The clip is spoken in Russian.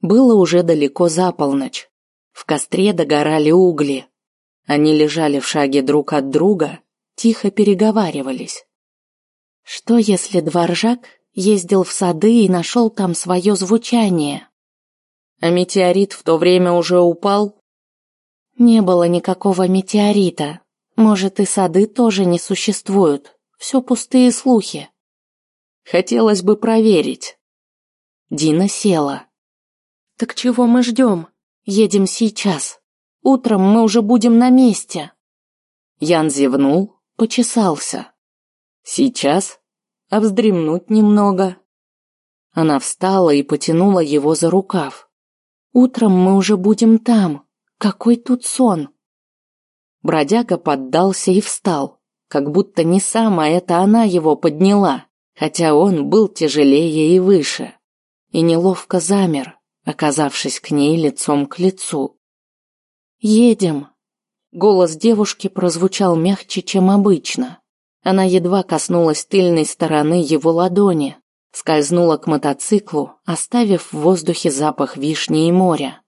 Было уже далеко за полночь. В костре догорали угли. Они лежали в шаге друг от друга, тихо переговаривались. Что если дворжак ездил в сады и нашел там свое звучание? А метеорит в то время уже упал? Не было никакого метеорита. Может, и сады тоже не существуют. Все пустые слухи. Хотелось бы проверить. Дина села. Так чего мы ждем? Едем сейчас. Утром мы уже будем на месте. Ян зевнул, почесался. Сейчас? А вздремнуть немного? Она встала и потянула его за рукав. Утром мы уже будем там. Какой тут сон? Бродяга поддался и встал, как будто не сама это она его подняла, хотя он был тяжелее и выше, и неловко замер, оказавшись к ней лицом к лицу. «Едем!» Голос девушки прозвучал мягче, чем обычно. Она едва коснулась тыльной стороны его ладони, скользнула к мотоциклу, оставив в воздухе запах вишни и моря.